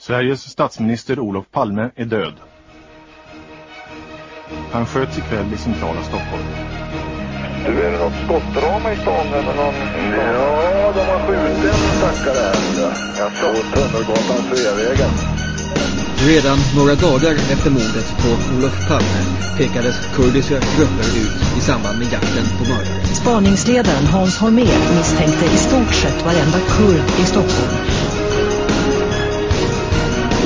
Sveriges statsminister Olof Palme är död. Han sköts ikväll i centrala Stockholm. Du, är det något skottdrama i stan eller någon? Ja, de har skjutit en stackare här. Jaså? På Tunnelgatan, Sveavägen. Redan några dagar efter mordet på Olof Palme pekades kurdiska grupper ut i samband med jakten på mördaren. Spaningsledaren Hans Holmér misstänkte i stort sett varenda kurd i Stockholm.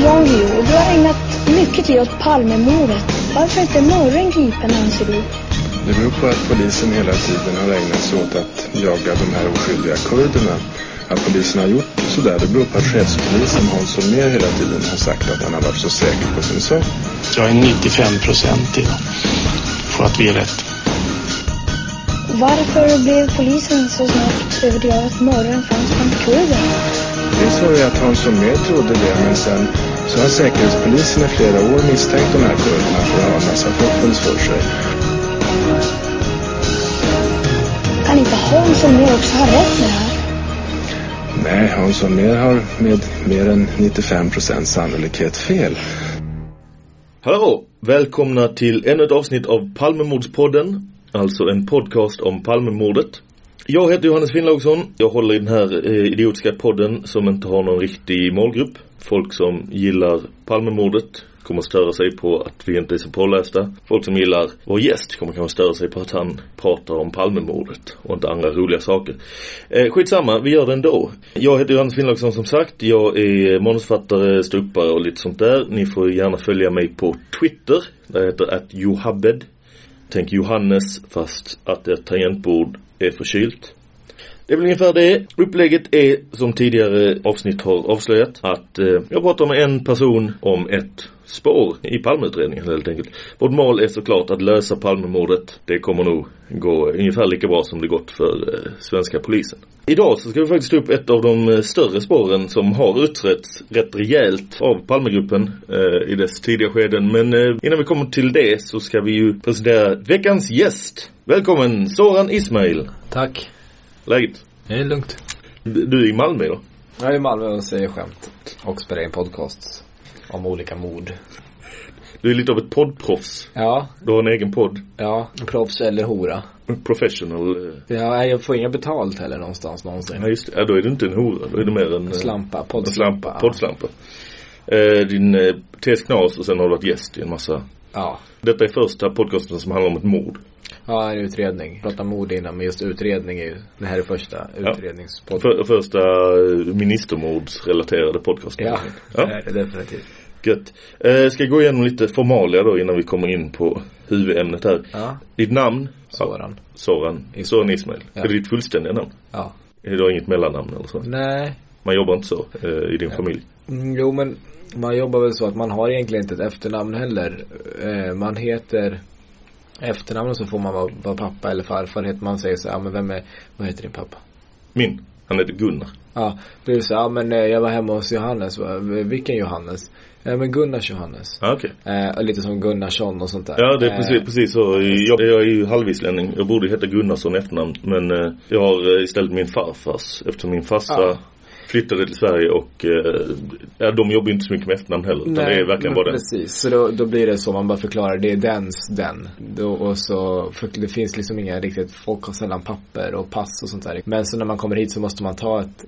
Jan Guillou, du har ägnat mycket tid åt Palmemordet. Varför är inte morgon gripen anser du? Det beror på att polisen hela tiden har ägnat sig åt att jaga de här oskyldiga kurderna. Att polisen har gjort sådär, det beror på att chefspolisen Hans Holmér hela tiden har sagt att han har varit så säker på sin sak. Jag är 95 procent idag för att vi är rätt. Varför blev polisen så snabbt övertygad att morgon fanns bland kurderna? Det sa ju att Hans Holmér trodde det, men sen så har säkerhetspolisen i flera år misstänkt de här kurderna för att ha en massa fuffens för sig. Kan inte Hans Holmér också ha rätt med det här? Nej, Hans Holmér har med mer än 95 procents sannolikhet fel. Hallå! Välkomna till ännu ett avsnitt av Palmemordspodden. Alltså en podcast om Palmemordet. Jag heter Johannes Finnlaugsson. Jag håller i den här eh, idiotiska podden som inte har någon riktig målgrupp. Folk som gillar Palmemordet kommer störa sig på att vi inte är så pålästa. Folk som gillar vår gäst kommer kanske störa sig på att han pratar om Palmemordet och inte andra roliga saker. Eh, skitsamma, vi gör det ändå. Jag heter Johannes Finnlaugsson som sagt. Jag är manusförfattare, ståuppare och lite sånt där. Ni får gärna följa mig på Twitter. Där jag heter att Johabed. Tänk Johannes fast att ett tangentbord är förkylt. Det är väl ungefär det. Upplägget är som tidigare avsnitt har avslöjat att eh, jag pratar med en person om ett spår i Palmeutredningen helt enkelt. Vårt mål är såklart att lösa Palmemordet. Det kommer nog gå ungefär lika bra som det gått för eh, svenska polisen. Idag så ska vi faktiskt ta upp ett av de eh, större spåren som har utretts rätt rejält av Palmegruppen eh, i dess tidiga skeden. Men eh, innan vi kommer till det så ska vi ju presentera veckans gäst. Välkommen Soran Ismail. Tack. Läget? Det är lugnt. Du är i Malmö då? Jag är i Malmö och säger skämt. Och spelar in podcasts. Om olika mord. Du är lite av ett poddproffs. Ja. Du har en egen podd. Ja. Proffs eller hora. Professional. eh. Ja, jag får inga betalt heller någonstans någonsin. Ja just det. Ja, då är du inte en hora. Då är du mer en... Slampa, En poddslampa. slampa. Poddslampa. Eh, din eh, tes knas och sen har du varit gäst i en massa. Ja. Detta är första podcasten som handlar om ett mord. Ja, en utredning. Prata mord innan, men just utredning är ju, det här är första utredningspodden. För, första eh, ministermordsrelaterade podcasten. Ja, ja. det är det definitivt. Gött. Eh, ska gå igenom lite formalia då innan vi kommer in på huvudämnet här. Ja. Ditt namn? Soran. Soran. Ismail. Soran Ismail. Ja. Är det ditt fullständiga namn? Ja. Du har inget mellannamn eller så? Nej. Man jobbar inte så eh, i din familj? Mm, jo, men man jobbar väl så att man har egentligen inte ett efternamn heller. Eh, man heter efternamn så får man vara, vara pappa eller farfar. Heter man säger så ja men vem är, vad heter din pappa? Min? Han heter Gunnar. Ja, är så, ja men eh, jag var hemma hos Johannes. Vilken Johannes? Ja men Gunnars Johannes. Ja, okej. Eh, lite som Gunnarsson och sånt där. Ja, det är Eh, precis, precis så. Jag, jag är ju halvislänning. Jag borde heta Gunnarsson efternamn. Men eh, jag har eh, istället min farfars. Eftersom min farsa Ja. Flyttade till Sverige och eh, de jobbar ju inte så mycket med efternamn heller. Utan det är verkligen bara den. Precis, så då, då blir det så man bara förklarar. Det är dens den. Då, och så, för det finns liksom inga riktigt, folk har sällan papper och pass och sånt där. Men så när man kommer hit så måste man ta ett,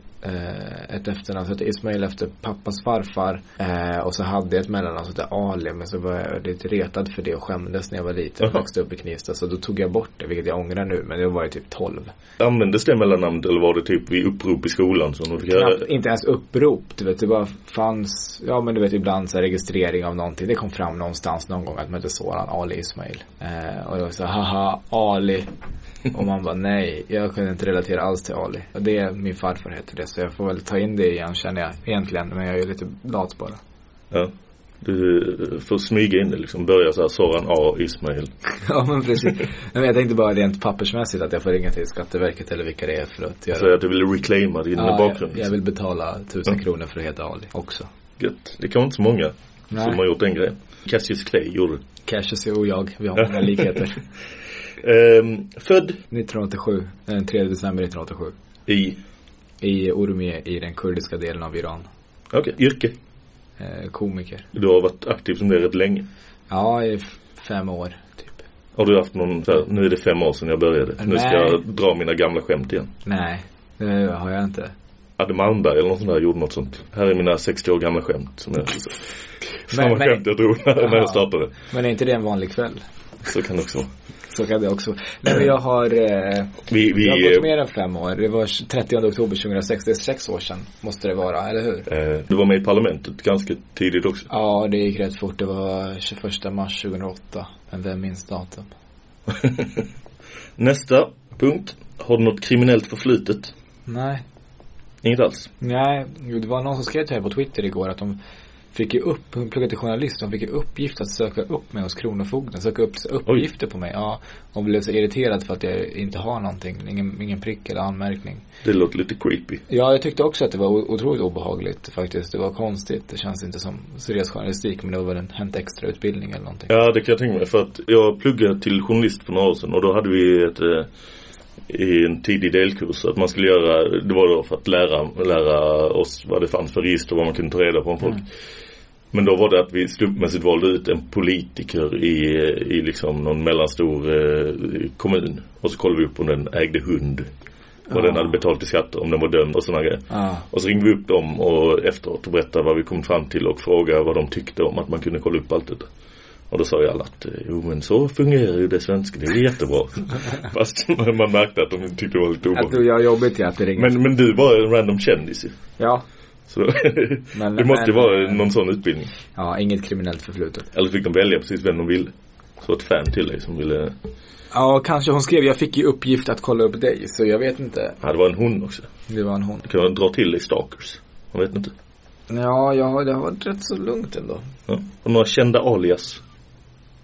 ett efternamn. Så att Ismail efter pappas farfar. Eh, och så hade jag ett mellannamn som hette Ali. Men så var jag lite retad för det och skämdes när jag var liten. Jaha. växte upp i Knivsta. Så då tog jag bort det, vilket jag ångrar nu. Men det var ju typ 12. Användes det mellannamnet eller var det typ vid upprop i skolan som göra? Knappt, inte ens upprop. Du vet, det bara fanns, ja men du vet ibland så registrering av någonting. Det kom fram någonstans någon gång att man hette Soran Ali Ismail. Eh, och jag var så haha, Ali. och man bara nej, jag kunde inte relatera alls till Ali. Och det, min farfar heter det. Så jag får väl ta in det igen känner jag egentligen. Men jag är ju lite lat bara. Ja. Du får smyga in det liksom. Börja så här Soran A. Ismail. ja men precis. Nej, men jag tänkte bara rent pappersmässigt att jag får ringa till Skatteverket eller vilka det är för att göra. Säga att du vill reclaima din ja, bakgrund. jag, jag vill betala tusen Ja. kronor för att heta Ali också. Gött. Det kan inte så många Nej. som har gjort den grejen. Cassius Clay gjorde. Cassius och jag, vi har många likheter. Ehm, född 1987, den 3 december 1987. i, I Urmie i den kurdiska delen av Iran. okej, yrke. eh, komiker. Du har varit aktiv som det rätt länge. Ja, i fem år typ. Har du haft någon så här, nu är det fem år sedan jag började. Nu ska Nej. jag dra mina gamla skämt igen. Nej, det har jag inte. Adde Malmberg eller något sånt där gjorde något sånt. Här är mina 60 år gamla skämt. Som jag, samma men- skämt jag drog när, när Ja. jag startade. Men är inte det en vanlig kväll? Så kan det också vara. Så kan det också. Nej men jag har, eh, Vi, vi, jag har gått mer än fem år. Det var 30 oktober 2006, det är sex år sedan. Måste det vara, eller hur? eh, du var med i parlamentet ganska tidigt också. Ja, det gick rätt fort. Det var 21 mars 2008. Men vem minns datum? Nästa punkt. Har du något kriminellt förflutet? Nej. Inget alls? Nej, det var någon som skrev till mig på Twitter igår att de fick ju upp, hon pluggade till journalist, de fick ju uppgift att söka upp mig hos Kronofogden, söka upp uppgifter på mig. Ja, och blev så irriterad för att jag inte har någonting, ingen, ingen prick eller anmärkning. Det låter lite creepy. Ja, jag tyckte också att det var otroligt obehagligt faktiskt. Det var konstigt. Det känns inte som seriös journalistik, men det var väl en Hänt Extra utbildning eller någonting. Ja, det kan jag tänka mig. För att jag pluggade till journalist för några år sedan och då hade vi ett eh, i en tidig delkurs att man skulle göra, det var då för att lära, lära oss vad det fanns för register vad man kunde ta reda på om folk. Mm. Men då var det att vi slumpmässigt valde ut en politiker i, i liksom någon mellanstor eh, kommun. Och så kollade vi upp om den ägde hund. Vad Ja. den hade betalt i skatter, om den var dömd och sådana grejer. Ja. Och så ringde vi upp dem och efteråt och berättade vad vi kom fram till och frågade vad de tyckte om att man kunde kolla upp allt det Och då sa ju alla att eh, jo men så fungerar ju det svenska, det är jättebra. Fast man, man märkte att de tyckte det var lite Att obehagligt. du gör jobbigt ja, att det ringer. Men, men du var en random kändis ju. Ja. Så Men- det måste ju vara någon sån utbildning. Ja, inget kriminellt förflutet. Eller fick de välja precis vem de ville. Så ett fan till dig som ville, Ja, kanske hon skrev, jag fick ju uppgift att kolla upp dig, så jag vet inte. ja det var en hon också. Det var en hon. Du kan dra till dig stalkers. Man vet inte. Ja, ja, det har varit rätt så lugnt ändå. Ja. Och några kända alias.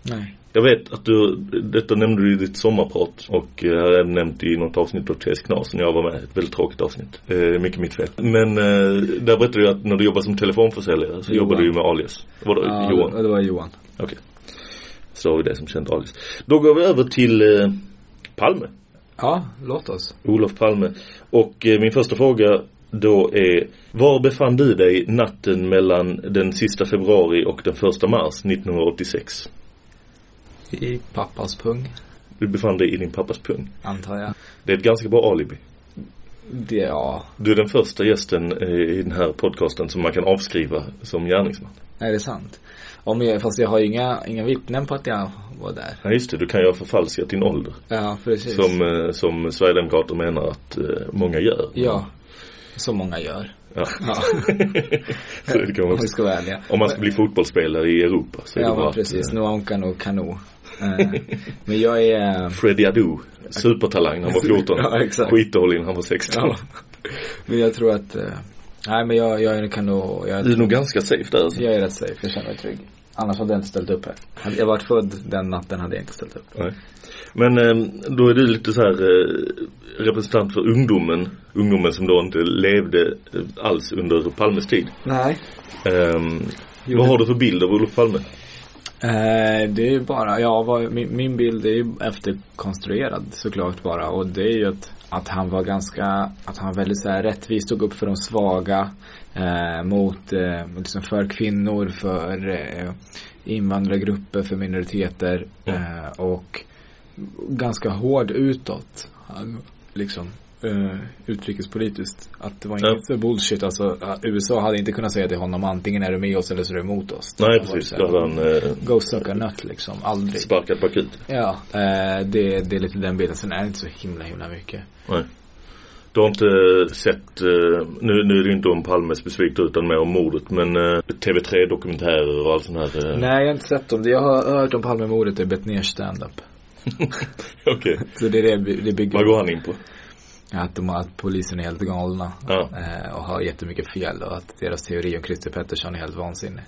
Nej. Jag vet att du, detta nämnde du i ditt sommarprat och jag har även nämnt i något avsnitt av Therese Knas när jag var med. Ett väldigt tråkigt avsnitt. Eh, mycket mitt fel. Men eh, där berättade du att när du jobbar som telefonförsäljare så Johan. jobbar du ju med alias. Var det Ja, Johan? det, det var Johan. Okej. Så har vi det som känt alias. Då går vi över till eh, Palme. Ja, låt oss. Olof Palme. Och eh, min första fråga då är Var befann du dig natten mellan den sista februari och den första mars 1986? I pappas pung, Du befann dig i din pappas pung. antar jag. Det är ett ganska bra alibi. Det, ja. Du är den första gästen eh, i den här podcasten som man kan avskriva som gärningsman. Är det sant? Om jag, fast jag har inga, inga vittnen på att jag var där. Ja just det, du kan ju ha förfalskat din ålder. Ja, precis. Som, eh, som Sverigedemokrater menar att eh, många gör. Ja. Som många gör. Ja. Ja. så det kan man Om vi ska ärliga. Om man ska bli fotbollsspelare i Europa så är det Ja, bra men att, precis. eh, Noonkan och Kano. Eh, Men jag är... Freddie Adu, supertalang när han var 14. Ja, exakt. Skitdålig när han var 16. Ja. Men jag tror att... eh, Nej, men jag, jag är Kano. Jag, Du är nog ganska safe där alltså. jag är rätt safe. Jag känner mig trygg. Annars hade jag inte ställt upp här. Hade jag varit född den natten hade jag inte ställt upp. Nej. Men eh, då är du lite så här eh, representant för ungdomen. Ungdomen som då inte levde eh, alls under Palmes tid. Nej. Jo, vad har du för bild av Olof Palme? Eh, det är ju bara, ja vad, min, min bild är ju efterkonstruerad såklart bara och det är ju att, att han var ganska, att han väldigt så här rättvist stod upp för de svaga eh, mot, eh, liksom för kvinnor, för eh, invandrargrupper, för minoriteter eh, och ganska hård utåt. Han, liksom eh, utrikespolitiskt. Att det var Ja. så bullshit. Alltså att USA hade inte kunnat säga till honom antingen är du med oss eller så är du emot oss. Nej precis, då hade han eh, Go suck a nut liksom, aldrig. sparkat bakut. Ja, eh, det, det är lite den bilden. Sen är det inte så himla himla mycket. Nej. Du har inte sett, eh, nu, nu är det ju inte om Palmes besvikelse utan mer om mordet men eh, TV3-dokumentärer och allt sånt här. Eh, Nej, jag har inte sett dem. Det jag har hört om Palmemordet är Betnérs standup. Okej. Så det är det det bygger Vad går han in på? Att, de, att polisen är helt galna. Ja. Eh, och har jättemycket fel och att deras teori om Christer Pettersson är helt vansinnig.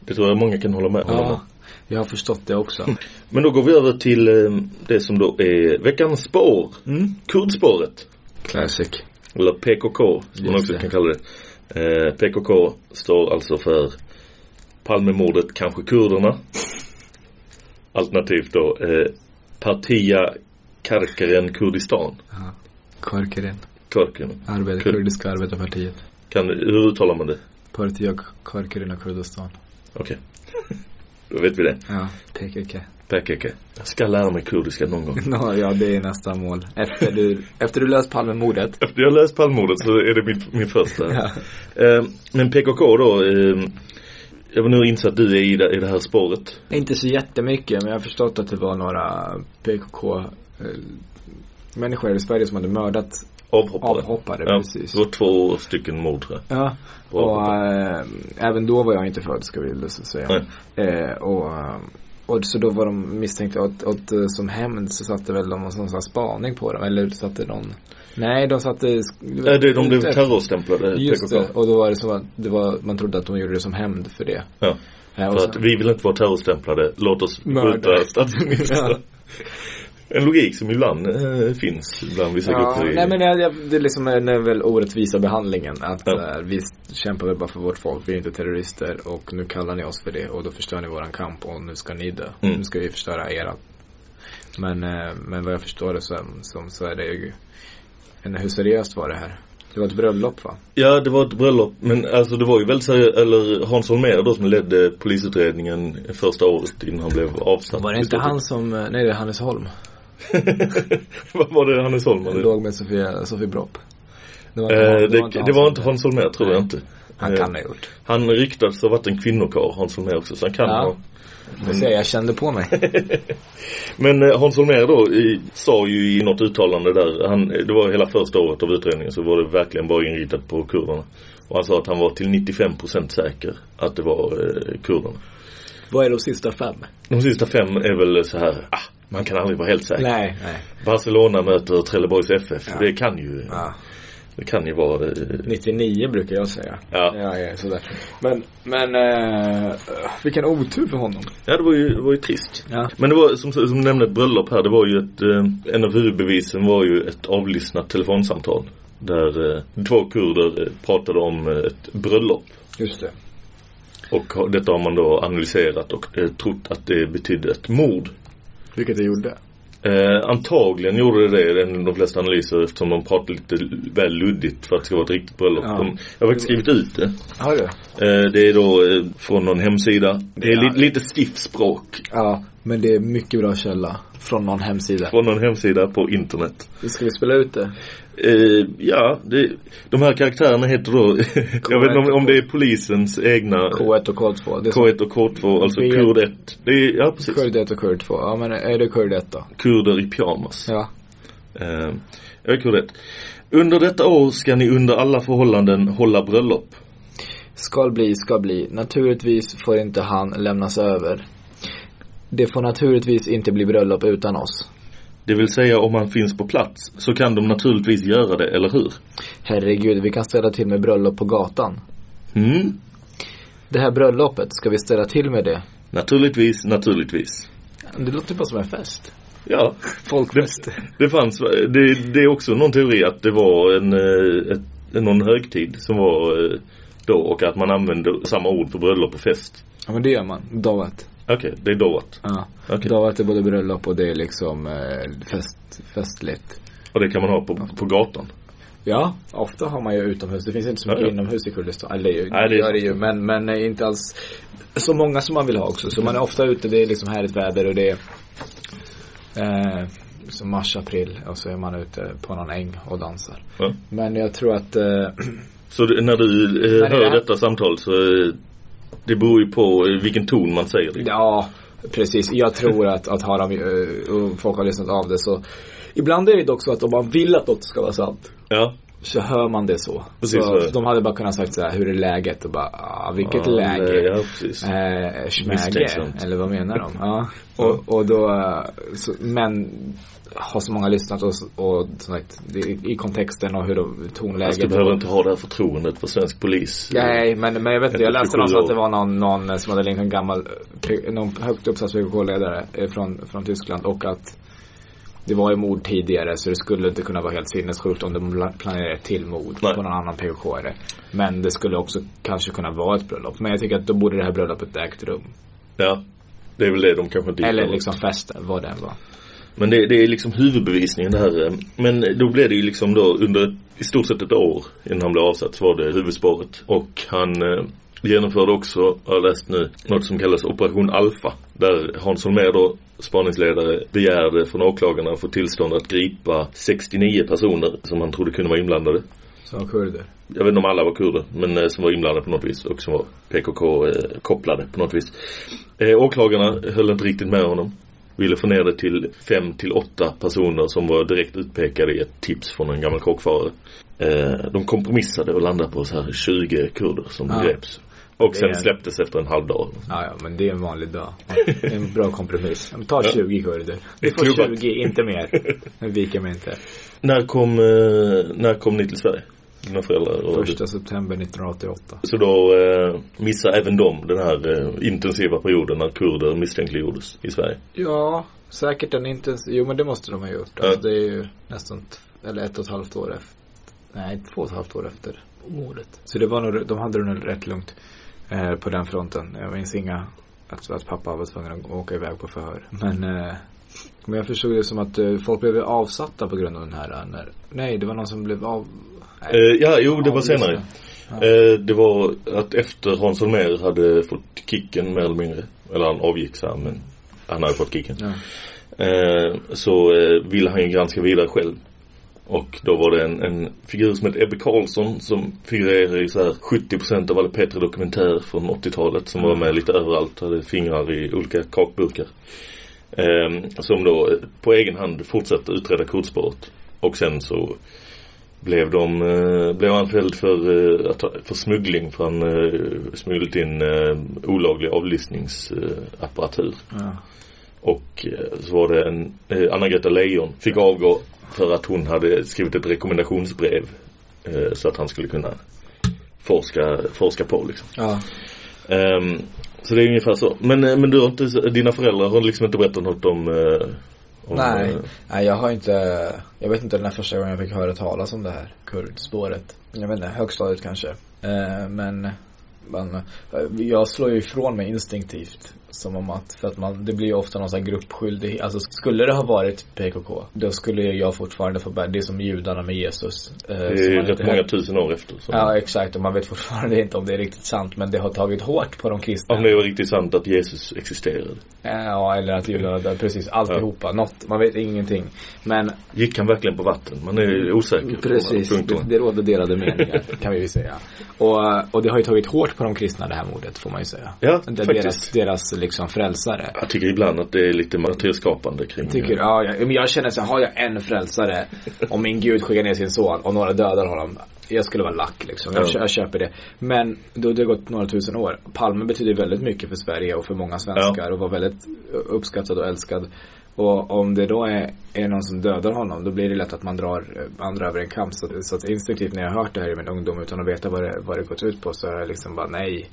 Det tror jag många kan hålla med hålla med. Ja, jag har förstått det också. Men då går vi över till eh, det som då är veckans spår. Mm. Kurdspåret. Classic. Eller PKK som man också det. kan kalla det. Eh, PKK står alltså för Palmemordet, kanske kurderna. Alternativt då eh, Partia Karkaren Kurdistan. Korkeren. Körken. Arbet, Kur- Kurdiska arbetarpartiet. Kan, hur uttalar man det? Partiya Karkarina Kurdistan. Okej. Då vet vi det. Ja, PKK. PKK. Jag ska lära mig kurdiska någon gång. Nå, ja, det är nästa mål. Efter du, efter du löst Palmemordet. Efter jag läst Palmemordet så är det min, min första. Ja. Eh, men PKK då. Eh, jag vill nu inse att du är i det, i det här spåret. Inte så jättemycket, men jag har förstått att det var några PKK människor i Sverige som hade mördat Avhoppare. avhoppare. Ja, Precis. det var två stycken mord tror jag. Ja, och äh, även då var jag inte född ska vi så säga. Eh, och, eh, och så då var de misstänkta eh, som hämnd så satte väl de någon sån här spaning på dem. Eller satte någon Nej, de satte Nej, det, de blev terrorstämplade, Just det, och då var det så att det var, man trodde att de gjorde det som hämnd för det. Ja. Eh, och För sen- att vi vill inte vara terrorstämplade, låt oss Mörda. statsministern. Ja. En logik som ibland eh, finns bland vissa Ja, grupper i... nej men jag, det är liksom den är väl orättvisa behandlingen. Att Ja. eh, vi kämpar väl bara för vårt folk. Vi är inte terrorister och nu kallar ni oss för det och då förstör ni våran kamp och nu ska ni dö. Mm. Nu ska vi förstöra era. Men, eh, men vad jag förstår det som, som så är det ju hur seriöst var det här? Det var ett bröllop va? Ja, det var ett bröllop. Men alltså det var ju väldigt seriöst, eller Hans Holmér då som ledde polisutredningen första året innan han blev avsatt. Var det inte han som, eh, nej det är Hannes Holm. Vad var det Hannes Holm hade? Låg med Sofia, Sofie Bropp. Det var Eh, inte, han- det, det var inte, det var han inte som- Hans Holmér tror jag Nej. inte. Han Eh, kan ha gjort. Han ryktas ha varit en kvinnokarl, Hans Holmér också, så han kan Ja. ha. Det ser jag, jag kände på mig. Men eh, Hans Holmér då i, sa ju i något uttalande där, han, det var hela första året av utredningen så var det verkligen bara inriktat på kurderna. Och han sa att han var till 95% säker att det var eh, kurderna. Vad är de sista fem? De sista fem är väl så här, ah, man kan aldrig vara helt säker. Nej, nej. Barcelona möter Trelleborgs FF. Ja. Det kan ju, Ja. det kan ju vara eh, 99 brukar jag säga. Ja. Ja, ja sådär. Men, men, eh, vilken otur för honom. Ja, det var ju, det var ju trist. Ja. Men det var, som, som nämnde ett bröllop här, det var ju ett, eh, en av huvudbevisen var ju ett avlyssnat telefonsamtal. Där eh, två kurder eh, pratade om eh, ett bröllop. Just det. Och detta har man då analyserat och eh, trott att det betydde ett mord. Vilket det gjorde. Eh, antagligen gjorde det det, enligt de flesta analyser, eftersom de pratade lite väl luddigt för att det ska vara ett riktigt bröllop. Ja. De, jag har faktiskt skrivit ut det. Har du? Eh, det är då eh, från någon hemsida. Det är Ja. li, lite stift språk. Ja, men det är mycket bra källa. Från någon hemsida. Från någon hemsida på internet. Ska vi spela ut det? Eh, ja, det, de här karaktärerna heter då, jag vet inte om, om det är polisens egna K1 och K2. Det är som K1 och K2, alltså B- kurd 1. Det är, ja precis. Kurd 1 och Kurd 2. Ja, men är det Kurd 1 då? Kurder i pyjamas. Ja. Eh, jag är kurd 1. Under detta år ska ni under alla förhållanden hålla bröllop. Ska bli, ska bli. Naturligtvis får inte han lämnas över. Det får naturligtvis inte bli bröllop utan oss. Det vill säga om han finns på plats så kan de naturligtvis göra det, eller hur? Herregud, vi kan ställa till med bröllop på gatan. Mm? Det här bröllopet, ska vi ställa till med det? Naturligtvis, naturligtvis. Det låter bara som en fest. Ja, Folkfest. det fanns, det, det är också någon teori att det var en, eh, ett, någon högtid som var eh, då och att man använde samma ord för bröllop och fest. Ja men det gör man. Davat. Okej, det är dåt. Ja. Okej. Davat är både bröllop och det är liksom eh, fest, festligt. Och det kan man ha på, på gatan. Ja, ofta har man ju utomhus. Det finns inte så mycket Ja, ja. inomhus i Kurdistan. Eller det, Nej, det gör det ju. Men, men eh, inte alls så många som man vill ha också. Så man är ofta ute. Det är liksom härligt väder och det är eh, som mars, april. Och så är man ute på någon äng och dansar. Ja. Men jag tror att eh, Så det, när du eh, det hör är- detta samtal så eh, det beror ju på eh, vilken ton man säger det. Ja, precis. Jag tror att, att har de, eh, folk har lyssnat av det så Ibland är det dock så att om man vill att något ska vara sant Ja, Så hör man det så. Precis så så. de hade bara kunnat sagt så här, hur är läget? Och bara, ah, vilket Ja, läge? nej, ja. Eh, schmäge, eller vad menar de? Ja. Och, och då, eh, så, men har så många lyssnat och, och sagt, det, i kontexten och hur de, tonläget Fast du behöver inte ha det här förtroendet för svensk polis. Nej, men, men jag vet inte, jag läste 27 någonstans att det var någon, någon som hade ringt en gammal, P- någon högt uppsatt PKK-ledare eh, från, från Tyskland och att det var ju mord tidigare så det skulle inte kunna vara helt sinnessjukt om de pla- planerade ett till mord Nej. på någon annan PKK-are. Men det skulle också kanske kunna vara ett bröllop. Men jag tycker att då borde det här bröllopet ägt rum. Ja. Det är väl det de kanske inte Eller liksom festen, vad den var. Men det, det är liksom huvudbevisningen det här. eh, Men då blir det ju liksom då under i stort sett ett år innan han blev avsatt så var det huvudspåret. Och han eh, genomförde också, har jag läst nu, något som kallas Operation Alfa. Där Hans Holmér då, spaningsledare, begärde från åklagarna att få tillstånd att gripa 69 personer som han trodde kunde vara inblandade. Som kurder. Jag vet inte om alla var kurder, men eh, som var inblandade på något vis och som var PKK-kopplade på något vis. Eh, åklagarna höll inte riktigt med honom. Ville få ner det till fem till åtta personer som var direkt utpekade i ett tips från en gammal kåkfarare. Eh, de kompromissade och landade på så här 20 kurder som Ja. greps. Och sen är- släpptes efter en halv dag. Ja, ja, men det är en vanlig dag. En bra kompromiss. Men Ta 20 kurder. Du får klubbat. 20, inte mer. Nu viker mig inte. När kom, eh, när kom ni till Sverige? Dina föräldrar och Första september 1988. Så då eh, missar även de den här eh, intensiva perioden när kurder misstänkliggjordes i Sverige. Ja, säkert en intensiv. Jo, men det måste de ha gjort. Ja. Alltså, det är ju nästan, t- eller ett och ett halvt år efter. Nej, två och ett halvt år efter mordet. Så det var nog, de hade det nog rätt lugnt eh, på den fronten. Jag minns inga, att, att pappa var tvungen att åka iväg på förhör. Men, eh, men jag förstod det som att eh, folk blev avsatta på grund av den här. När, nej, det var någon som blev av... Nej. Eh, ja, jo det var senare. Ja. Eh, det var att efter Hans Holmér hade fått kicken mer eller mindre. Eller han avgick så här, men han hade fått kicken. Ja. Eh, så ville han ju granska vidare själv. Och då var det en, en figur som hette Ebbe Karlsson som figurerar i så här 70% av alla Petra Dokumentär från 80-talet som var med lite överallt. Hade fingrar i olika kakburkar. Som då på egen hand fortsatte utreda kodspåret. Och sen så blev de, eh, blev han fälld för, eh, för smuggling för han eh, smugglat in olaglig avlyssningsapparatur. Ja. Och så var det en, Anna-Greta Leijon fick avgå för att hon hade skrivit ett rekommendationsbrev. Så att han skulle kunna forska, forska på liksom. ja. Ehm, så det är ungefär så. Men, men du har inte, dina föräldrar har liksom inte berättat något om, Nej, nej jag har inte, jag vet inte den här första gången jag fick höra talas om det här kurdspåret. Jag vet inte, högstadiet kanske. Eh, men, man, jag slår ju ifrån mig instinktivt. Som om att, för att man, det blir ju ofta någon sån här gruppskyldighet. Alltså skulle det ha varit PKK, då skulle jag fortfarande få bära, det är som judarna med Jesus. Eh, det är rätt många tusen år efter. Så. Ja exakt, och man vet fortfarande inte om det är riktigt sant. Men det har tagit hårt på de kristna. Om det var riktigt sant att Jesus existerade. Ja, eller att judarna precis alltihopa. Något, man vet ingenting. Men Gick han verkligen på vatten? Man är osäker Precis, det, det råder delade meningar kan vi ju säga. Och, och det har ju tagit hårt på de kristna det här mordet får man ju säga. Ja, Det faktiskt. deras, deras liksom frälsare. Jag tycker ibland att det är lite martyrskapande kring Tycker, ja, jag, men jag känner så här, har jag en frälsare och min gud skickar ner sin son och några dödar honom. Jag skulle vara lack liksom. Jag, Ja. jag köper det. Men då det har gått några tusen år. Palme betyder väldigt mycket för Sverige och för många svenskar och var väldigt uppskattad och älskad. Och om det då är, är någon som dödar honom då blir det lätt att man drar andra över en kam. Så, så att instinktivt när jag har hört det här i min ungdom utan att veta vad det, vad det gått ut på så är jag liksom bara nej.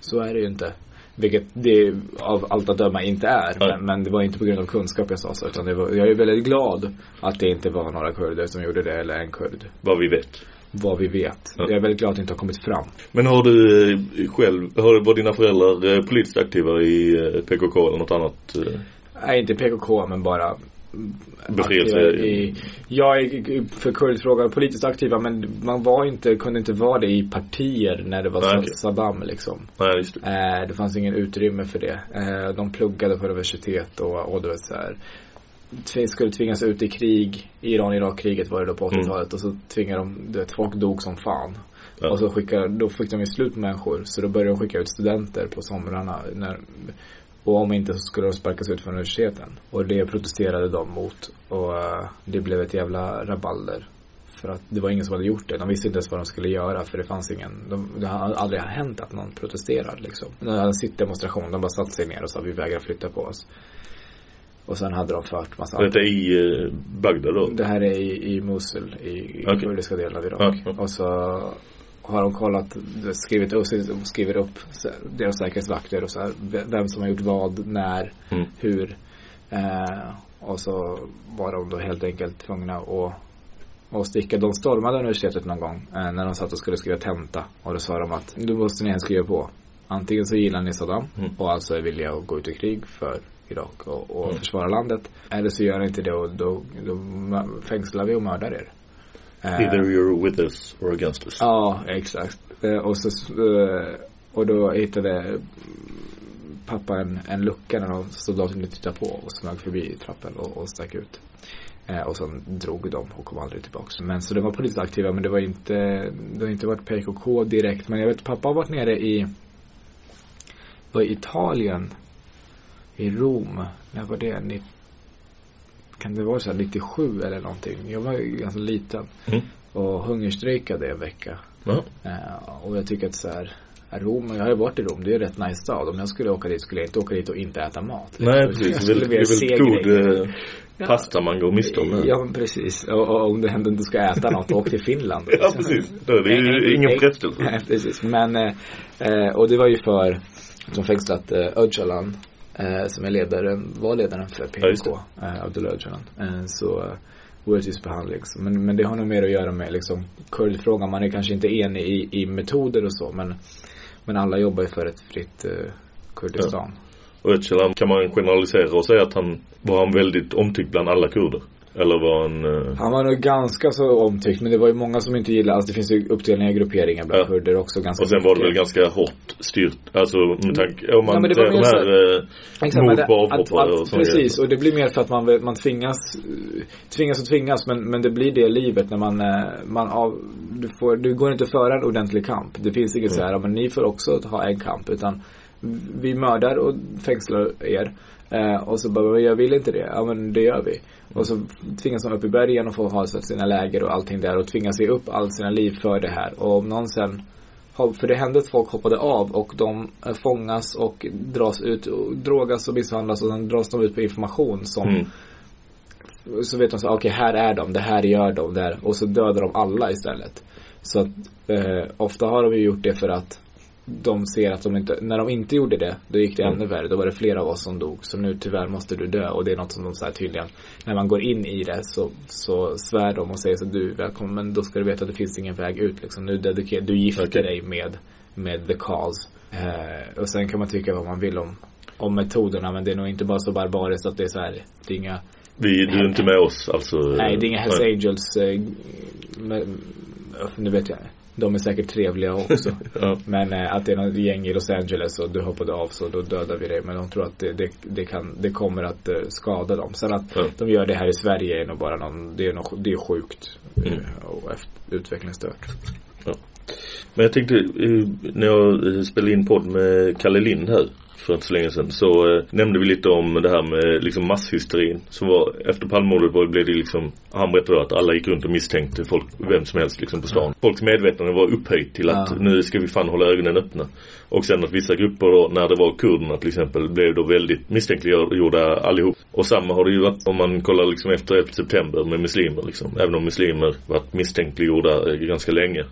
Så är det ju inte. Vilket det av allt att döma inte är. Men, men det var inte på grund av kunskap jag sa så. Utan var, jag är väldigt glad att det inte var några kurder som gjorde det. Eller en kurd. vad vi vet. Vad vi vet. Ja. Jag är väldigt glad att det inte har kommit fram. Men har du eh, själv, har, var dina föräldrar eh, politiskt aktiva i eh, PKK eller något annat? Nej, inte PKK men bara Befrielse. i, ja, i- i- för kurdfrågan politiskt aktiva men man var inte, kunde inte vara det i partier när det var Nej. Saddam liksom. Nej, just det. Eh, det fanns ingen utrymme för det. Eh, de pluggade på universitet och, och du vet så här. Skulle tvingas ut i krig. Iran-Irak-kriget var det då på 80-talet. Och så tvingade de, du vet, folk dog som fan. Ja. Och så skickade, då fick de ju slut på människor. Så då började de skicka ut studenter på somrarna. När, och om inte så skulle de sparkas ut från universiteten. Och det protesterade de mot. Och eh, det blev ett jävla rabalder. För att det var ingen som hade gjort det. De visste inte ens vad de skulle göra. För det fanns ingen. De, det har aldrig hänt att någon protesterar liksom. De hade en sittdemonstration. De bara satte sig ner och sa vi vägrar flytta på oss. Och sen hade de fört massa Detta är i eh, Bagdad då? det här är i, i Mosul, i, i Okej. kurdiska delen av Irak. Okej. Och så har de kollat, skrivit upp, skriver upp deras säkerhetsvakter och så här, vem som har gjort vad, när, Mm. hur. Eh, och så var de då helt enkelt tvungna att och sticka. De stormade universitetet någon gång eh, när de satt och skulle skriva tenta. Och då sa de att då måste ni skriva på. Antingen så gillar ni Saddam Mm. och alltså är villiga att gå ut i krig för Irak och, och Mm. försvara landet. Eller så gör ni inte det och då, då fängslar vi och mördar er. Eh, Either you're with us or against us. Ja, exakt. Eh, och så eh, och då hittade pappa en, en lucka när de soldaterna tittade på och smög förbi trappen och, och stack ut. Eh, och sen drog de och kom aldrig tillbaks. Men så de var politiskt aktiva men det var inte, det har inte varit PKK direkt. Men jag vet pappa har varit nere i, var i Italien, i Rom. När var det? Kan det vara så här 97 eller någonting? Jag var ju ganska liten. Mm. Och hungerstrejkade en vecka. Eh, och jag tycker att så här, Rom, jag har ju varit i Rom, det är en rätt nice stad. Om jag skulle åka dit skulle jag inte åka dit och inte äta mat. Nej Jag precis, skulle väldigt, vilja det är se väldigt god eh, pasta man går miste om här. Ja men precis. Och, och om du ändå inte ska äta något, åk till Finland. Ja, precis. Då är det ju ingen frestelse. Nej precis. Men, eh, eh, och det var ju för de fängslat eh, Öcalan. Eh, som är ledaren, var ledaren för Ja, just PKK. Eh, Abdullah Öcalan. Eh, så eh, orättvis behandling. Men, men det har nog mer att göra med liksom kurdfrågan. Man är kanske inte enig i, i metoder och så. Men, men alla jobbar ju för ett fritt eh, Kurdistan. Och Öcalan kan man generalisera och säga att han var han väldigt omtyckt bland alla kurder. Eller var han... Eh, Han var nog ganska så omtyckt men det var ju många som inte gillade, alltså det finns ju uppdelningar i grupperingar bland Ja. kurder också ganska och sen var det väl ganska hårt styrt. Alltså med tanke, om man Ja, men det ser var de här eh, Exakt, mord på avhoppare och sådana Precis, och det blir mer för att man, man tvingas Tvingas och tvingas men, men det blir det livet när man, eh, man av, du, får, du går inte att föra en ordentlig kamp. Det finns inget Mm. så här, "Ja, men ni får också ha en kamp utan vi mördar och fängslar er. Eh, och så bara, "Men jag vill inte det. Ja men det gör vi. Och så tvingas man upp i bergen och får ha sina läger och allting där och tvingas ge upp allt sina liv för det här. Och om någon sen för det hände att folk hoppade av och de eh, fångas och dras ut och drogas och misshandlas och sen dras de ut på information som Mm. så vet de så okej här är de, det här gör de där och så dödar de alla istället. Så att eh, ofta har de ju gjort det för att de ser att de inte, när de inte gjorde det, då gick det ännu värre. Då var det flera av oss som dog. Så nu tyvärr måste du dö. Och det är något som de säger tydligen, när man går in i det så, så svär de och säger så du är välkommen. Men då ska du veta att det finns ingen väg ut liksom. Nu dedikerar, du gifter Okej. dig med, med the cause. Eh, och sen kan man tycka vad man vill om, om metoderna. Men det är nog inte bara så barbariskt att det är så här, det är inga Vi, du är inte med oss alltså. Nej, det är inga Hells nej. Angels. Eh, med, nu vet jag. De är säkert trevliga också. Ja. Men eh, att det är något gäng i Los Angeles och du hoppade av så då dödar vi dig. Men de tror att det, det, det, kan, det kommer att eh, skada dem. Sen att Ja. de gör det här i Sverige är nog bara någon, det är, nog, det är sjukt. Mm. Och efter, utvecklingsstört. Men jag tänkte, eh, när jag spelade in podd med Kalle Lind här för inte så länge sedan så eh, nämnde vi lite om det här med liksom masshysterin som var efter Palmemordet blev det liksom han berättade att alla gick runt och misstänkte folk, vem som helst liksom på stan. Folks medvetande var upphöjt till att Ja. nu ska vi fan hålla ögonen öppna. Och sen att vissa grupper då, när det var kurderna till exempel, blev då väldigt misstänkliggjorda allihop. Och samma har det ju varit om man kollar liksom efter 11 september med muslimer liksom. Även om muslimer varit misstänkliggjorda eh, ganska länge.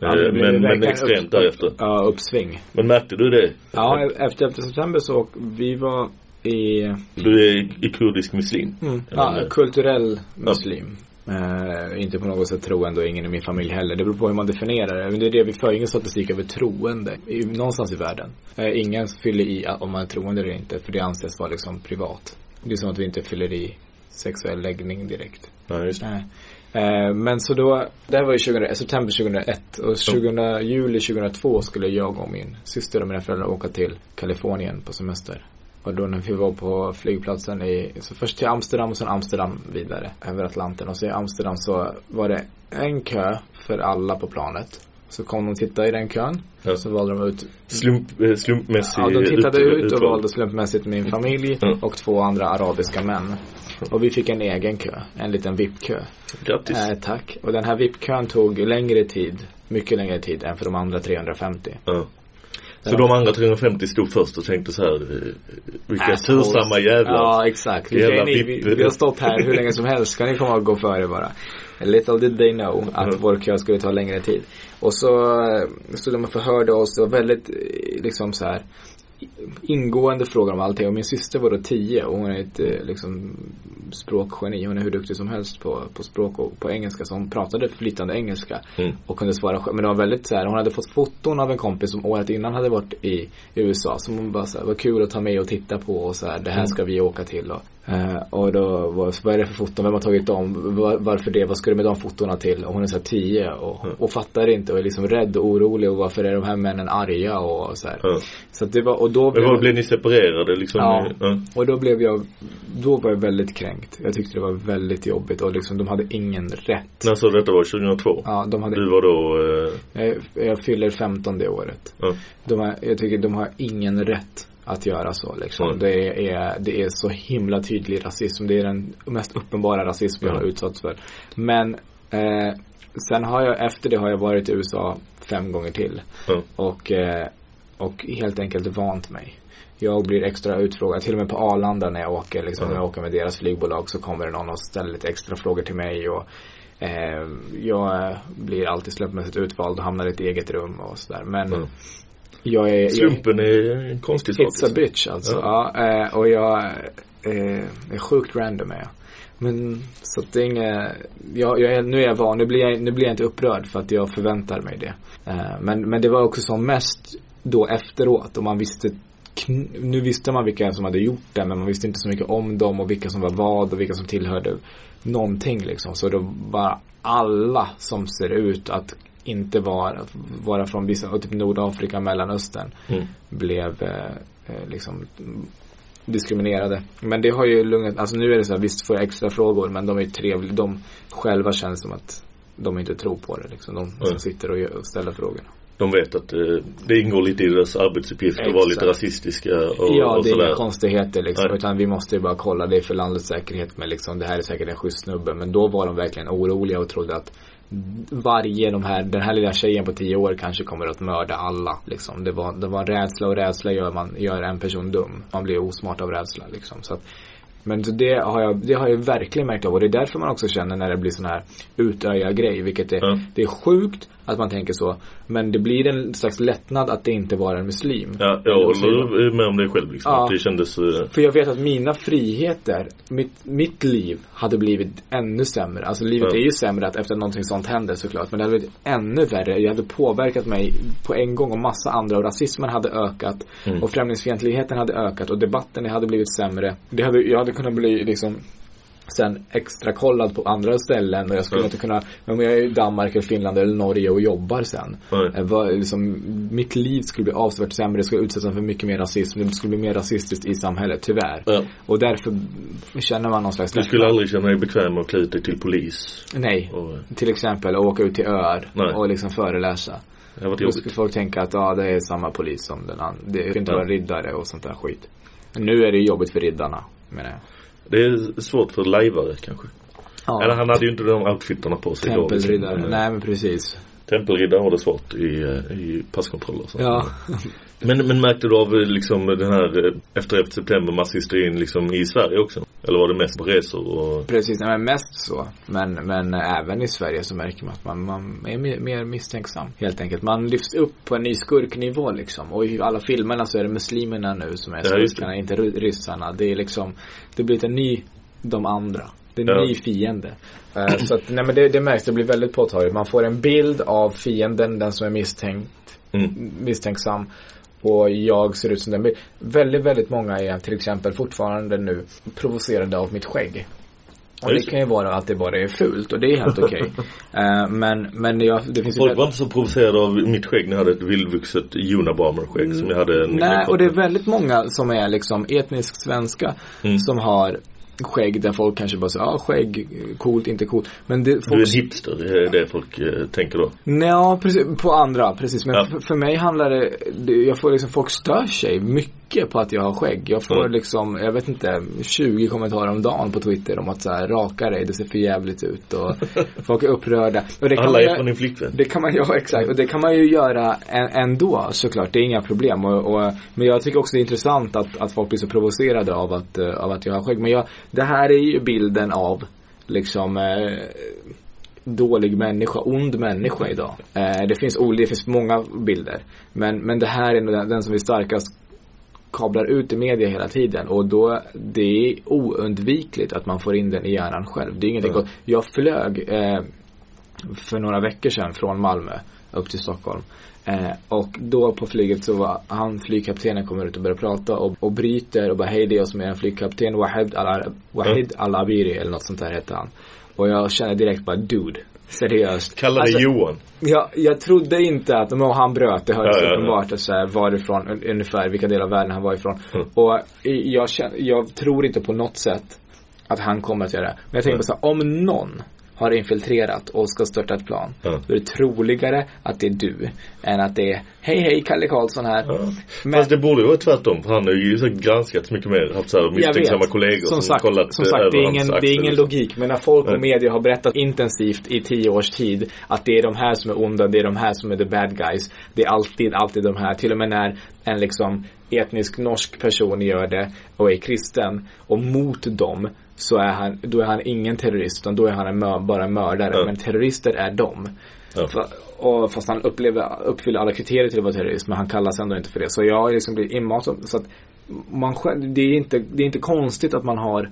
Ja, Eh, men, men verkligen extremt upp- därefter. Ja, uppsving. Men märkte du det? Ja, efter 11 september så vi var i Du är i kurdisk muslim? Mm. Ja, kulturell muslim. Eh, inte på något sätt troende och ingen i min familj heller. Det beror på hur man definierar det. Men det är det vi för ingen statistik över troende. I, någonstans i världen. Eh, ingen fyller i om man är troende eller inte. För det anses vara liksom privat. Det är som att vi inte fyller i sexuell läggning direkt. Ja, just det. Nej. Eh, men så då, det här var ju 2000, september 2001 och 2000, juli 2002 skulle jag och min syster och mina föräldrar åka till Kalifornien på semester. Och då när vi var på flygplatsen i, så först till Amsterdam och sen Amsterdam vidare över Atlanten. Och så i Amsterdam så var det en kö för alla på planet. Så kom de titta i den kön. Ja. Så valde de ut Slump, eh, slumpmässig Ja, de tittade ut- ut och utval. valde slumpmässigt min familj Ja. och två andra arabiska män. Och vi fick en egen kö, en liten VIP-kö. Grattis. Eh, tack. Och den här VIP-kön tog längre tid, mycket längre tid än för de andra 350. Ja. Så de andra 350 stod först och tänkte så här, eh, vilka Assholes. tursamma jävlar. Ja, exakt. Jävla ni? Vi, vi har stått här hur länge som helst. Ska ni komma och gå före bara? Little did they know att Ja. vår kö skulle ta längre tid. Och så eh, stod de och förhörde oss. Det var väldigt eh, liksom så här ingående frågor om allting. Och min syster var då tio och hon är ett eh, liksom språkgeni. Hon är hur duktig som helst på, på språk och på engelska. Så hon pratade flytande engelska. Mm. Och kunde svara själv. Men det var väldigt så här, hon hade fått foton av en kompis som året innan hade varit i USA. Som hon bara så här, var kul att ta med och titta på och så här, det här Mm. ska vi åka till och Eh, och då, vad, vad är det för foton, vem har tagit dem, var, varför det, vad ska du med de fotona till? Och hon är så här tio och, och fattar inte och är liksom rädd och orolig och varför är de här männen arga och så här. Ja. Så det var, och då Men vad blev ni separerade liksom? Ja. ja. och då blev jag, då var jag väldigt kränkt. Jag tyckte det var väldigt jobbigt och liksom de hade ingen rätt. Alltså detta var 2002? Ja, de hade Du var då, eh, jag, jag fyller 15 det året. De har, jag tycker de har ingen rätt att göra så liksom. Mm. Det, är, det är så himla tydlig rasism. Det är den mest uppenbara rasism jag har Mm. utsatts för. Men eh, sen har jag, efter det har jag varit i USA fem gånger till. Ja. Och, eh, och helt enkelt vant mig. Jag blir extra utfrågad, till och med på Arlanda när jag åker, liksom, Mm. när jag åker med deras flygbolag så kommer det någon och ställer lite extra frågor till mig och eh, jag blir alltid slumpmässigt utvald och hamnar i ett eget rum och sådär. Men Mm. Jag är, jag, Slumpen är en konstig sak. It's a bitch alltså. Ja. eh, och jag eh, är sjukt random är jag. Men så att det är inget, jag, jag är, nu är jag van, nu blir jag, nu blir jag inte upprörd för att jag förväntar mig det. Eh, men, men det var också som mest då efteråt och man visste nu visste man vilka som hade gjort det men man visste inte så mycket om dem och vilka som var vad och vilka som tillhörde någonting liksom. Så då bara alla som ser ut att inte vara, vara från vissa, och typ Nordafrika, Mellanöstern Mm. blev eh, eh, liksom diskriminerade. Men det har ju lugnat, alltså nu är det så här, visst får jag extra frågor men de är ju trevliga, de själva känns som att de inte tror på det liksom. De som Mm. sitter och, gör, och ställer frågorna. De vet att eh, det ingår lite i deras arbetsuppgift att vara lite rasistiska och, ja, och det är inga konstigheter liksom. Nej. Utan vi måste ju bara kolla, det är för landets säkerhet men liksom det här är säkert en schysst snubbe. Men då var de verkligen oroliga och trodde att varje de här, den här lilla tjejen på tio år kanske kommer att mörda alla liksom. Det var, det var rädsla och rädsla gör man, gör en person dum. Man blir osmart av rädsla liksom. Så att, men det har jag, det har jag verkligen märkt av och det är därför man också känner när det blir sån här utöja grej vilket är, Ja. det är sjukt att man tänker så men det blir en slags lättnad att det inte var en muslim. Ja, jag håller med om det själv liksom. Ja. Det kändes, eh, För jag vet att mina friheter, mitt, mitt liv hade blivit ännu sämre. Alltså livet Ja. är ju sämre att efter att någonting sånt händer såklart. Men det hade blivit ännu värre. Jag hade påverkat mig på en gång och massa andra. Och rasismen hade ökat. Mm. Och främlingsfientligheten hade ökat. Och debatten hade blivit sämre. Det hade, jag hade kunnat bli liksom sen extra kollad på andra ställen och jag skulle Ja. inte kunna, om jag är i Danmark eller Finland eller Norge och jobbar sen. Nej. Eh, Vad, liksom, mitt liv skulle bli avsevärt sämre, det skulle utsättas för mycket mer rasism, det skulle bli mer rasistiskt i samhället, tyvärr. ja. Och därför känner man någon slags Du skulle aldrig känna dig bekväm med att klä ut dig till polis. Nej, Och, till exempel åka ut till öar Nej. och liksom föreläsa. Då skulle folk tänka att ja, det är samma polis som den andra. Det är inte vara riddare och sånt där skit. Nu är det jobbigt för riddarna, menar jag. Det är svårt för lajvare kanske. Ja. Eller han hade ju inte de outfitterna på sig då. Tempelriddare. liksom. Nej men precis. Tempelriddare har det svårt i, eh, i passkontroller sånt. Ja. Men, men märkte du av liksom den här eh, efter 11 september masshysterin liksom i Sverige också? Eller var det mest på resor och Precis, nej, men mest så. Men, men även i Sverige så märker man att man, man är mer, mer misstänksam. Helt enkelt. Man lyfts upp på en ny skurknivå liksom. Och i alla filmerna så är det muslimerna nu som är Ja, skurkarna, inte ry- ryssarna. Det är liksom, det blir en ny, de andra. Det är en Ja. ny fiende. Eh, så att, nej men det, det märks, det blir väldigt påtagligt. Man får en bild av fienden, den som är misstänkt, mm. misstänksam. Och jag ser ut som den bild. Väldigt, väldigt många är till exempel fortfarande nu provocerade av mitt skägg. Och det kan ju vara att det bara är fult och det är helt okej. Eh, men, men jag, det finns ju Folk väldigt- var inte så provocerade av mitt skägg när jag hade ett vildvuxet Unabomber-skägg som jag hade en Nej, och det är väldigt många som är liksom etnisk svenska Mm. som har skägg där folk kanske bara säger, ja ah, skägg, coolt, inte coolt. Men det, Du är folk, en hipster, det är det folk eh, tänker då. Ja, precis, på andra, precis. Men Ja. för, för mig handlar det, det, jag får liksom, folk stör sig mycket på att jag har skägg. Jag får Mm. liksom, jag vet inte, 20 kommentarer om dagen på Twitter om att så här, raka dig, det ser för jävligt ut och folk är upprörda. Och det kan Alla är från din flickvän. det kan man, ja exakt, och det kan man ju göra än, ändå såklart, det är inga problem. Och, och, men jag tycker också det är intressant att, att folk blir så provocerade av att, av att jag har skägg. Men jag, det här är ju bilden av liksom eh, dålig människa, ond människa idag. Eh, det finns olika, det finns många bilder. Men, men det här är den, den som vi starkast kablar ut i media hela tiden och då det är oundvikligt att man får in den i hjärnan själv. Det är ingenting gott. Jag flög eh, för några veckor sedan från Malmö upp till Stockholm. Eh, och då på flyget så var han, flygkaptenen kommer ut och börjar prata och, och bryter och bara hej det är jag som är en flygkapten, Wahid Al- Al-Abiri eller något sånt där heter han. Och jag känner direkt bara dude, seriöst. Kalla dig Alltså, Johan. jag, jag trodde inte att, men han bröt, det hördes Ja, ja, ja. uppenbart att så här, varifrån, un- ungefär vilka delar av världen han var ifrån. Mm. Och jag, känner, jag tror inte på något sätt att han kommer att göra det. Men jag tänker på så här, om någon har infiltrerat och ska störta ett plan. Ja. Då är det troligare att det är du än att det är Hej hej Kalle Karlsson här. Ja. Men- Fast det borde ju vara tvärtom. För han har ju så granskat mycket mer. Haft så här misstänksamma kollegor som, som, sagt, kollat som sagt det är ingen, det är ingen liksom. logik. Men när folk och media har berättat intensivt i tio års tid att det är de här som är onda, det är de här som är the bad guys. Det är alltid, alltid de här. Till och med när en liksom etnisk norsk person gör det och är kristen och mot dem så är han, då är han ingen terrorist utan då är han en mör, bara en mördare. Ja. Men terrorister är de. Ja. Fa- Och fast han upplever, uppfyller alla kriterier till att vara terrorist men han kallas ändå inte för det. Så jag har liksom blivit inmatad. Så att man själv, det är inte, det är inte konstigt att man har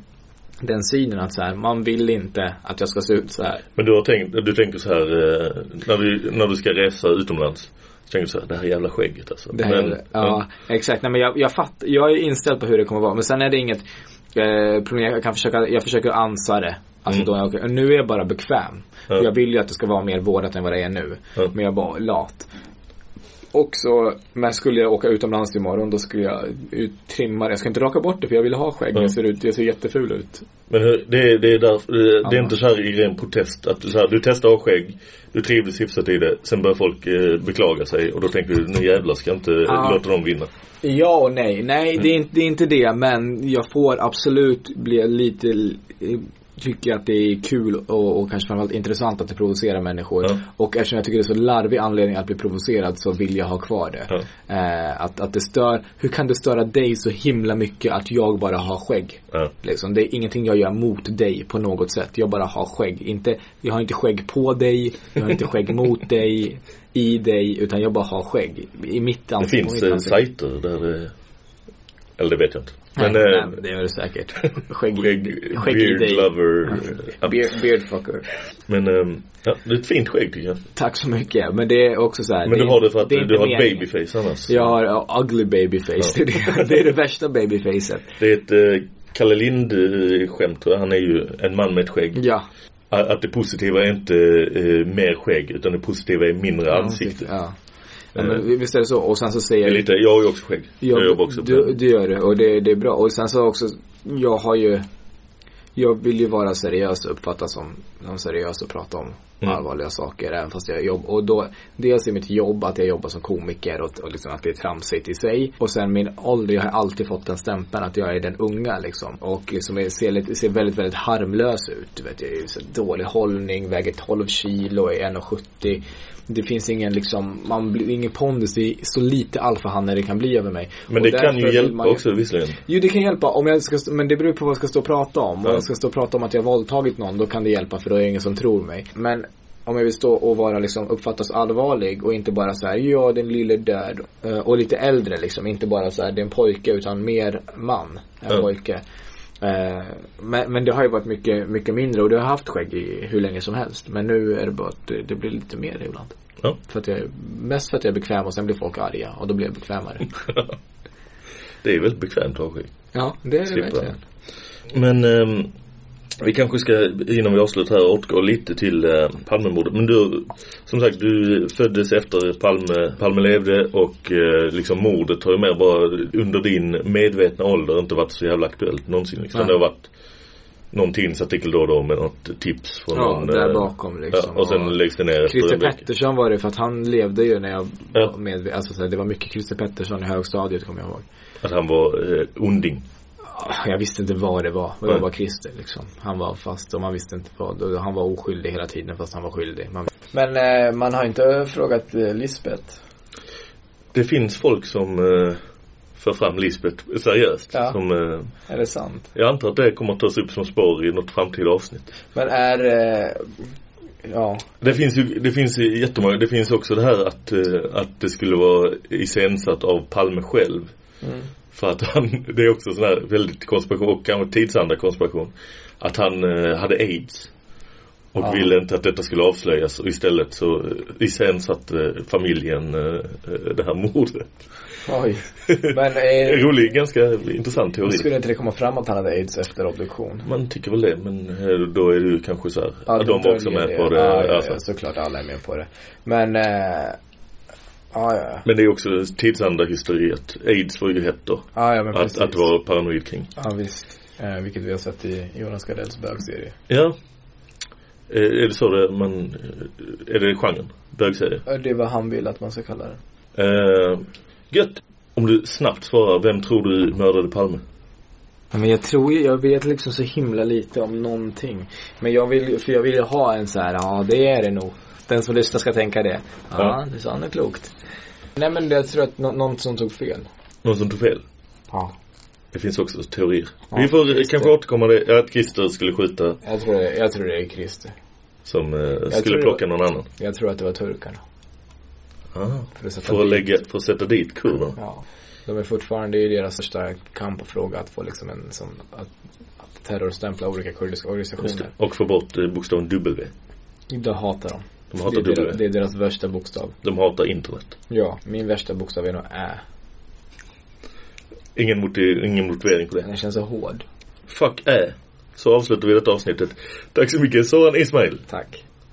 den synen att så här, man vill inte att jag ska se ut så här. Men du har tänkt, du tänker så här eh, när du, när du ska resa utomlands. Så tänker du så här, det här jävla skägget alltså. Det här, Men, ja, exakt. Nej men jag, jag fatt, jag är inställd på hur det kommer vara. Men sen är det inget. Jag kan försöka, jag försöker ansa det. Alltså Mm. då, nu är jag bara bekväm. För jag vill ju att det ska vara mer vårdat än vad det är nu. Ja. Men jag är bara lat. Och så, men skulle jag åka utomlands imorgon då skulle jag trimma det. Jag ska inte raka bort det för jag vill ha skägg. Ja. Jag, ser ut, jag ser jätteful ut. Men hur- det, är- det är därför, det, det är inte så här i ren protest att du, så här, du testar att ha skägg, du trivdes hyfsat i det, sen börjar folk eh, beklaga sig och då tänker du, nu jävlar ska jag inte Ja. låta dem vinna. Ja och nej. Nej, det, är inte, det är inte det. Men jag får absolut bli lite tycker att det är kul och, och kanske framförallt intressant att det provocerar människor. Ja. Och eftersom jag tycker det är så larvig anledning att bli provocerad så vill jag ha kvar det. Ja. Eh, att, att det stör, hur kan det störa dig så himla mycket att jag bara har skägg? Ja. Liksom, det är ingenting jag gör mot dig på något sätt. Jag bara har skägg. Inte, jag har inte skägg på dig, jag har inte skägg mot dig, i dig, utan jag bara har skägg. I mitt Det ansikte. på finns eh, sajter där det, eller det vet jag inte. Nej, Men, nej, det gör det säkert. Skägg, skägg, skägg beard lover. Beard, beardfucker. Men, ehm, ja, det är ett fint skägg tycker jag. Tack så mycket. Men det är också så här. Men du har det för att är du har ett meningen. babyface annars. Jag har ja, ugly babyface. Ja. Det, är det, det är det värsta babyfacet. Det är ett eh, Kalle Lind-skämt tror jag. Han är ju en man med ett skägg. Ja. Att det positiva är inte eh, mer skägg utan det positiva är mindre ansikte. Ja. Ja, men visst är det så. Och sen så säger Det är lite, jag har ju också skägg. Jag, jobbar också på du, det. du gör det och det, det är bra. Och sen så också, jag har ju jag vill ju vara seriös och uppfattas som, som seriös och prata om Mm. allvarliga saker även fast jag jobbar. Och då, dels är mitt jobb att jag jobbar som komiker och, och liksom att det är tramsigt i sig. Och sen min ålder, jag har alltid fått den stämpeln att jag är den unga liksom. Och liksom jag ser, lite, ser väldigt, väldigt harmlös ut. Du vet, jag är så dålig hållning, väger 12 kilo, är 1,70. Det finns ingen liksom, man blir ingen pondus, det är så lite alfahanne det kan bli över mig. Men Och det kan ju hjälpa man också visserligen. Jo det kan hjälpa om jag ska, men det beror på vad jag ska stå och prata om. Om Ja. Jag ska stå och prata om att jag har våldtagit någon, då kan det hjälpa för då är det ingen som tror mig. Men om jag vill stå och vara liksom uppfattas allvarlig och inte bara så här, ja den lille död. Eh, Och lite äldre liksom, inte bara så här, det är en pojke utan mer man än Ja. pojke. Eh, Men, men det har ju varit mycket, mycket mindre och det har haft skägg i hur länge som helst. Men nu är det bara att det, det blir lite mer ibland. Ja. För att jag, mest för att jag är bekväm och sen blir folk arga och då blir jag bekvämare. det är väldigt bekvämt att ha skägg. ja, det är det verkligen. Men ehm, vi kanske ska, innan vi avslutar här, återgå lite till eh, Palmemordet. Men du, som sagt, du föddes efter Palme, Palme levde och eh, liksom mordet har ju mer bara under din medvetna ålder inte varit så jävla aktuellt någonsin. Liksom. Nej. Det har varit någon tidningsartikel då och då med något tips från Ja, någon. där eh, bakom liksom. Ja, och sen Och läggs det ner efter Christer. Pettersson var det för att han levde ju när jag Ja. var med, alltså så här, det var mycket Christer Pettersson i högstadiet kommer jag ihåg. Att han var eh, onding. Jag visste inte vad det var. Det var bara Christer liksom. Han var fast och man visste inte vad. Han var oskyldig hela tiden fast han var skyldig. Man... Men eh, man har inte frågat eh, Lisbeth. Det finns folk som eh, för fram Lisbeth seriöst. Ja. Som, eh, Är det sant? jag antar att det kommer att tas upp som spår i något framtida avsnitt. Men är, eh, ja. Det finns ju, det finns ju jättemånga, det finns också det här att, eh, att det skulle vara iscensatt av Palme själv. Mm. För att han, det är också sån här väldigt konspiration, och kanske tidsanda konspiration. Att han eh, hade aids. Och Ja. ville inte att detta skulle avslöjas och istället så eh, iscensatte familjen eh, eh, det här mordet. Oj. Men eh, Rolig, ganska intressant teori. skulle inte det komma fram att han hade aids efter obduktion? Man tycker väl det, men eh, då är det ju kanske så här, att de var också med på det. Ja, ja, alltså. ja, såklart alla är med på det. Men, eh, ja, ja. Men det är också tidsanda hysteriet. Aids var ju hett då. Ja, ja, men Att, att vara paranoid kring. Ja, visst. Eh, vilket vi har sett i Jonas Gardells bögserie. Ja. Eh, Är det så det man, eh, är det genren? Bögserie? Det är vad han vill att man ska kalla det. Eh, gött. Om du snabbt svarar, vem tror du mördade Palme? Men jag tror ju, jag vet liksom så himla lite om någonting. Men jag vill, för jag vill ju ha en så här, ja det är det nog. Den som lyssnar ska tänka det. Ja, Ja. det sa något klokt. Nej men jag tror att nå- någon som tog fel. Någon som tog fel? Ja. Det finns också teorier. Ja, Vi får Christer. kanske återkomma det, ja, att Christer skulle skjuta Jag tror det, jag tror det är Christer. som eh, tror skulle det- plocka någon annan. Jag tror att det var turkarna. Ah, För att sätta för att dit- lägga, för att sätta dit kurderna. Ja. De är fortfarande i deras största kamp och fråga att få liksom en sån, att, att terrorstämpla olika kurdiska Just det. organisationer. Och få bort eh, bokstaven W. Det hatar de. De hatar det, är deras, det är deras värsta bokstav. De hatar internet. Ja, min värsta bokstav är nog Ä. Ingen, motiv, ingen motivering på det. Den känns så hård. Fuck ä. Så avslutar vi detta avsnittet. Tack så mycket Soran Ismail. Tack.